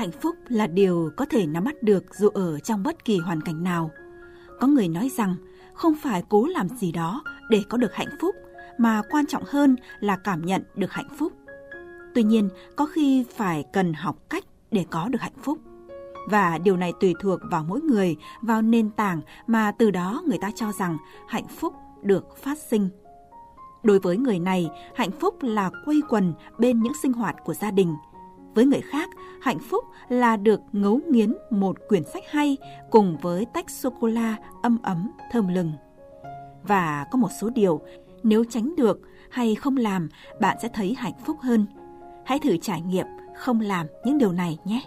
Hạnh phúc là điều có thể nắm bắt được dù ở trong bất kỳ hoàn cảnh nào. Có người nói rằng không phải cố làm gì đó để có được hạnh phúc, mà quan trọng hơn là cảm nhận được hạnh phúc. Tuy nhiên, có khi phải cần học cách để có được hạnh phúc. Và điều này tùy thuộc vào mỗi người, vào nền tảng mà từ đó người ta cho rằng hạnh phúc được phát sinh. Đối với người này, hạnh phúc là quây quần bên những sinh hoạt của gia đình – với người khác, hạnh phúc là được ngấu nghiến một quyển sách hay cùng với tách sô-cô-la âm ấm thơm lừng. Và có một số điều, nếu tránh được hay không làm, bạn sẽ thấy hạnh phúc hơn. Hãy thử trải nghiệm không làm những điều này nhé.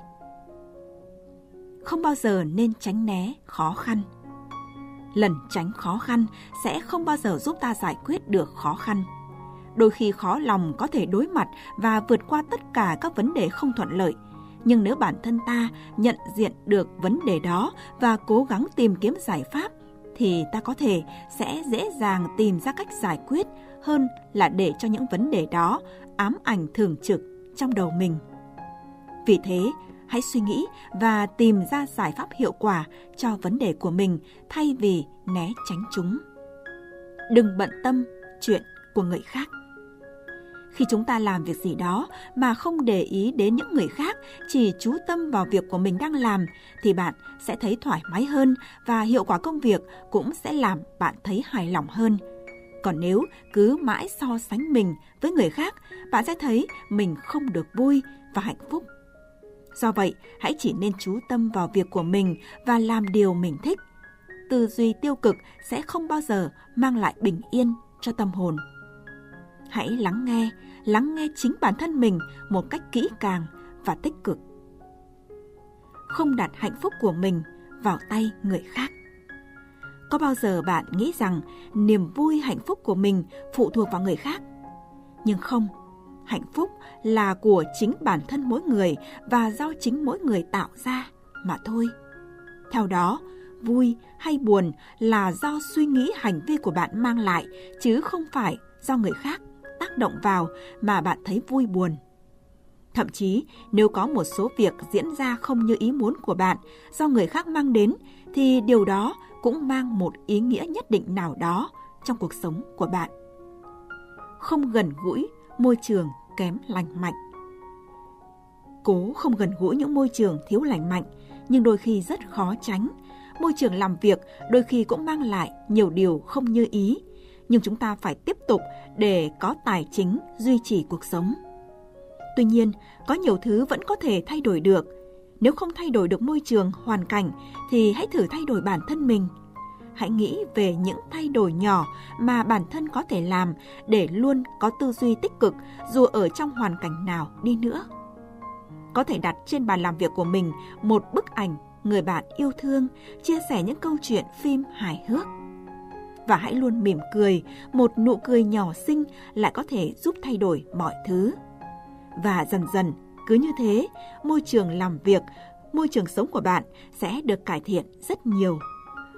Không bao giờ nên tránh né khó khăn. Lần tránh khó khăn sẽ không bao giờ giúp ta giải quyết được khó khăn đôi khi khó lòng có thể đối mặt và vượt qua tất cả các vấn đề không thuận lợi. Nhưng nếu bản thân ta nhận diện được vấn đề đó và cố gắng tìm kiếm giải pháp, thì ta có thể sẽ dễ dàng tìm ra cách giải quyết hơn là để cho những vấn đề đó ám ảnh thường trực trong đầu mình. Vì thế, hãy suy nghĩ và tìm ra giải pháp hiệu quả cho vấn đề của mình thay vì né tránh chúng. Đừng bận tâm chuyện của người khác khi chúng ta làm việc gì đó mà không để ý đến những người khác, chỉ chú tâm vào việc của mình đang làm, thì bạn sẽ thấy thoải mái hơn và hiệu quả công việc cũng sẽ làm bạn thấy hài lòng hơn. Còn nếu cứ mãi so sánh mình với người khác, bạn sẽ thấy mình không được vui và hạnh phúc. Do vậy, hãy chỉ nên chú tâm vào việc của mình và làm điều mình thích. Tư duy tiêu cực sẽ không bao giờ mang lại bình yên cho tâm hồn hãy lắng nghe, lắng nghe chính bản thân mình một cách kỹ càng và tích cực. Không đặt hạnh phúc của mình vào tay người khác. Có bao giờ bạn nghĩ rằng niềm vui hạnh phúc của mình phụ thuộc vào người khác? Nhưng không, hạnh phúc là của chính bản thân mỗi người và do chính mỗi người tạo ra mà thôi. Theo đó, vui hay buồn là do suy nghĩ hành vi của bạn mang lại chứ không phải do người khác tác động vào mà bạn thấy vui buồn. Thậm chí, nếu có một số việc diễn ra không như ý muốn của bạn do người khác mang đến, thì điều đó cũng mang một ý nghĩa nhất định nào đó trong cuộc sống của bạn. Không gần gũi môi trường kém lành mạnh. Cố không gần gũi những môi trường thiếu lành mạnh, nhưng đôi khi rất khó tránh. Môi trường làm việc đôi khi cũng mang lại nhiều điều không như ý, nhưng chúng ta phải tiếp tục để có tài chính duy trì cuộc sống. Tuy nhiên, có nhiều thứ vẫn có thể thay đổi được. Nếu không thay đổi được môi trường, hoàn cảnh thì hãy thử thay đổi bản thân mình. Hãy nghĩ về những thay đổi nhỏ mà bản thân có thể làm để luôn có tư duy tích cực dù ở trong hoàn cảnh nào đi nữa. Có thể đặt trên bàn làm việc của mình một bức ảnh người bạn yêu thương, chia sẻ những câu chuyện phim hài hước và hãy luôn mỉm cười, một nụ cười nhỏ xinh lại có thể giúp thay đổi mọi thứ. Và dần dần, cứ như thế, môi trường làm việc, môi trường sống của bạn sẽ được cải thiện rất nhiều.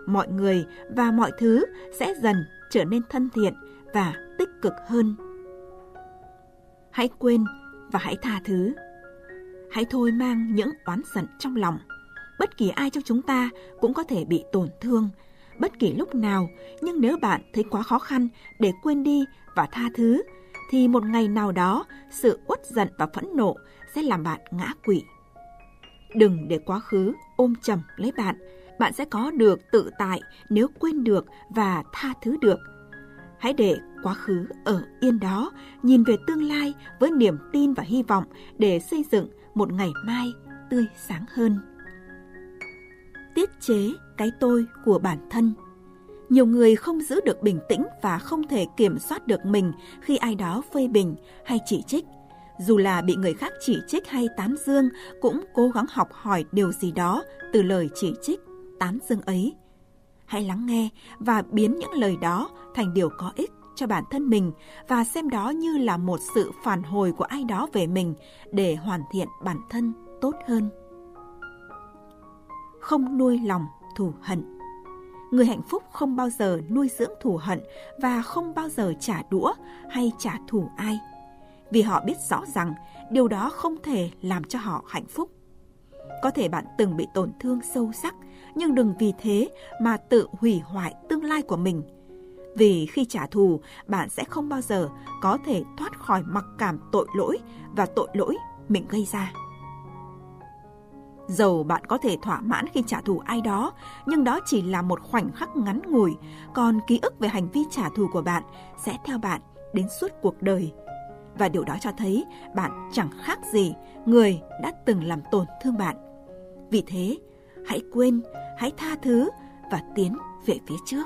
Mọi người và mọi thứ sẽ dần trở nên thân thiện và tích cực hơn. Hãy quên và hãy tha thứ. Hãy thôi mang những oán giận trong lòng. Bất kỳ ai trong chúng ta cũng có thể bị tổn thương bất kỳ lúc nào, nhưng nếu bạn thấy quá khó khăn để quên đi và tha thứ, thì một ngày nào đó sự uất giận và phẫn nộ sẽ làm bạn ngã quỵ. Đừng để quá khứ ôm chầm lấy bạn, bạn sẽ có được tự tại nếu quên được và tha thứ được. Hãy để quá khứ ở yên đó, nhìn về tương lai với niềm tin và hy vọng để xây dựng một ngày mai tươi sáng hơn tiết chế cái tôi của bản thân. Nhiều người không giữ được bình tĩnh và không thể kiểm soát được mình khi ai đó phê bình hay chỉ trích. Dù là bị người khác chỉ trích hay tán dương, cũng cố gắng học hỏi điều gì đó từ lời chỉ trích, tán dương ấy. Hãy lắng nghe và biến những lời đó thành điều có ích cho bản thân mình và xem đó như là một sự phản hồi của ai đó về mình để hoàn thiện bản thân tốt hơn không nuôi lòng thù hận. Người hạnh phúc không bao giờ nuôi dưỡng thù hận và không bao giờ trả đũa hay trả thù ai. Vì họ biết rõ rằng điều đó không thể làm cho họ hạnh phúc. Có thể bạn từng bị tổn thương sâu sắc, nhưng đừng vì thế mà tự hủy hoại tương lai của mình. Vì khi trả thù, bạn sẽ không bao giờ có thể thoát khỏi mặc cảm tội lỗi và tội lỗi mình gây ra. Dầu bạn có thể thỏa mãn khi trả thù ai đó, nhưng đó chỉ là một khoảnh khắc ngắn ngủi, còn ký ức về hành vi trả thù của bạn sẽ theo bạn đến suốt cuộc đời. Và điều đó cho thấy bạn chẳng khác gì người đã từng làm tổn thương bạn. Vì thế, hãy quên, hãy tha thứ và tiến về phía trước.